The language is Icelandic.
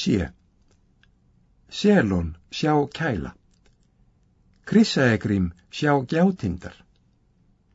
Sé. Selon sjá kæla. Krissaegrím sjá gjátindar.